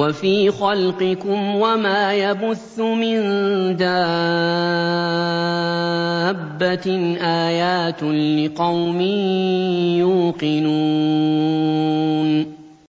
وَفِي خَلْقِكُمْ وَمَا يَبُثُّ مِن دَابَّةٍ آيَاتٌ لِّقَوْمٍ يُوقِنُونَ.